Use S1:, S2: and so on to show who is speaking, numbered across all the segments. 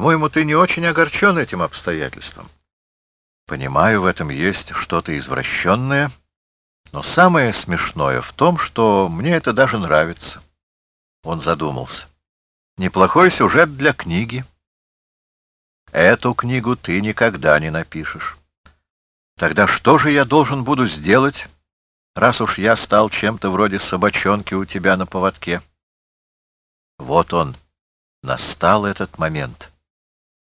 S1: По-моему, ты не очень огорчен этим обстоятельством. Понимаю, в этом есть что-то извращенное, но самое смешное в том, что мне это даже нравится. Он задумался. Неплохой сюжет для книги. Эту книгу ты никогда не напишешь. Тогда что же я должен буду сделать, раз уж я стал чем-то вроде собачонки у тебя на поводке? Вот он. Настал этот момент.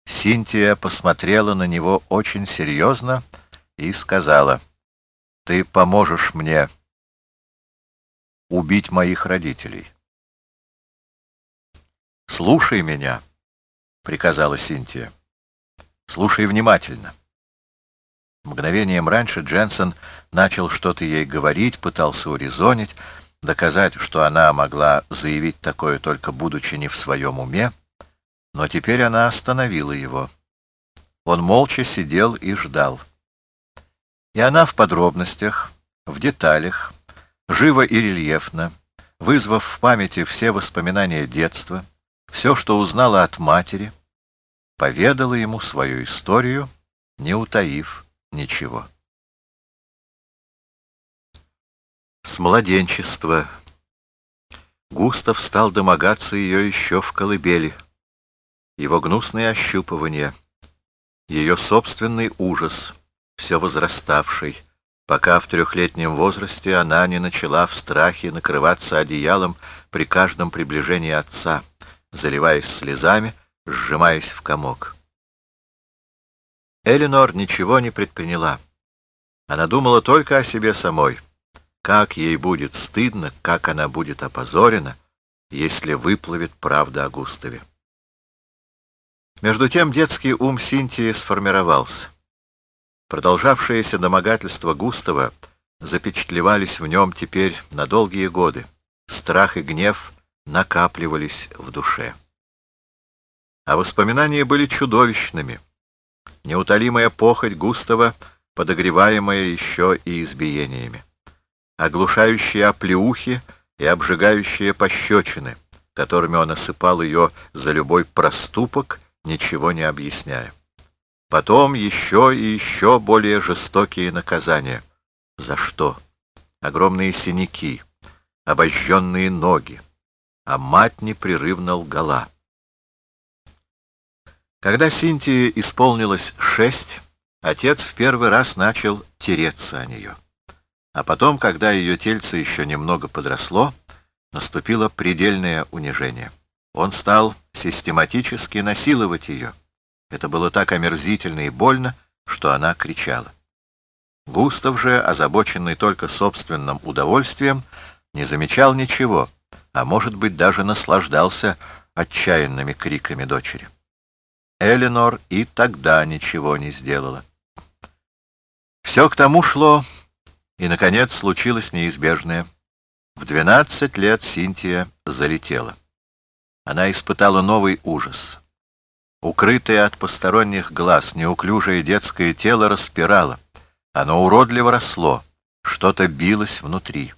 S1: Синтия посмотрела на него очень серьезно и сказала, «Ты поможешь мне убить моих родителей». «Слушай меня», — приказала Синтия. «Слушай внимательно». Мгновением раньше Дженсен начал что-то ей говорить, пытался урезонить, доказать, что она могла заявить такое только будучи не в своем уме, но теперь она остановила его. Он молча сидел и ждал. И она в подробностях, в деталях, живо и рельефно, вызвав в памяти все воспоминания детства, все, что узнала от матери, поведала ему свою историю, не утаив ничего. С младенчества Густав стал домогаться ее еще в колыбели — его гнусные ощупывания, ее собственный ужас, все возраставший, пока в трехлетнем возрасте она не начала в страхе накрываться одеялом при каждом приближении отца, заливаясь слезами, сжимаясь в комок. Эленор ничего не предприняла. Она думала только о себе самой. Как ей будет стыдно, как она будет опозорена, если выплывет правда о Густаве. Между тем детский ум Синтии сформировался. Продолжавшиеся домогательства Густава запечатлевались в нем теперь на долгие годы. Страх и гнев накапливались в душе. А воспоминания были чудовищными. Неутолимая похоть Густава, подогреваемая еще и избиениями. Оглушающие оплеухи и обжигающие пощечины, которыми он осыпал ее за любой проступок ничего не объясняя. Потом еще и еще более жестокие наказания. За что? Огромные синяки, обожженные ноги, а мать непрерывно лгала. Когда Синтии исполнилось шесть, отец в первый раз начал тереться о нее. А потом, когда ее тельце еще немного подросло, наступило предельное унижение. Он стал систематически насиловать ее. Это было так омерзительно и больно, что она кричала. Густав же, озабоченный только собственным удовольствием, не замечал ничего, а, может быть, даже наслаждался отчаянными криками дочери. Эленор и тогда ничего не сделала. Все к тому шло, и, наконец, случилось неизбежное. В двенадцать лет Синтия залетела она испытала новый ужас. Укрытое от посторонних глаз неуклюжее детское тело распирало. Оно уродливо росло, что-то билось внутри.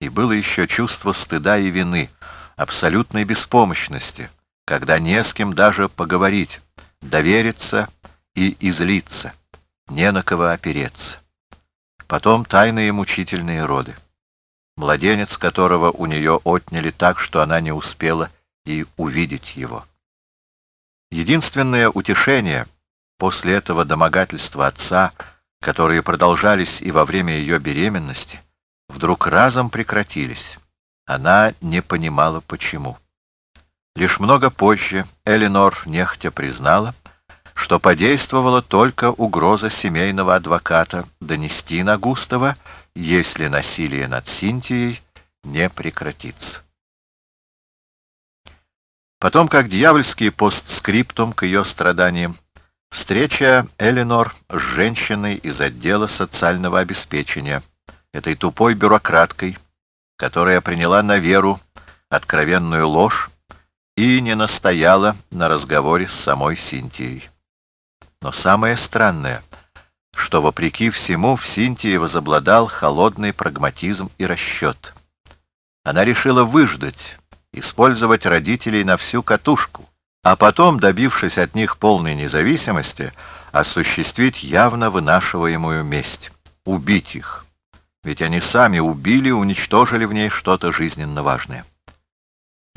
S1: И было еще чувство стыда и вины, абсолютной беспомощности, когда не с кем даже поговорить, довериться и излиться, не на кого опереться. Потом тайные мучительные роды. Младенец, которого у нее отняли так, что она не успела и увидеть его. Единственное утешение после этого домогательства отца, которые продолжались и во время ее беременности, вдруг разом прекратились. Она не понимала, почему. Лишь много позже Эленор нехотя признала, что подействовала только угроза семейного адвоката донести на Густава, если насилие над Синтией не прекратится. Потом, как дьявольский постскриптум к ее страданиям, встреча Эленор с женщиной из отдела социального обеспечения, этой тупой бюрократкой, которая приняла на веру откровенную ложь и не настояла на разговоре с самой Синтией. Но самое странное, что, вопреки всему, в Синтии возобладал холодный прагматизм и расчет. Она решила выждать, использовать родителей на всю катушку, а потом, добившись от них полной независимости, осуществить явно вынашиваемую месть, убить их. Ведь они сами убили уничтожили в ней что-то жизненно важное.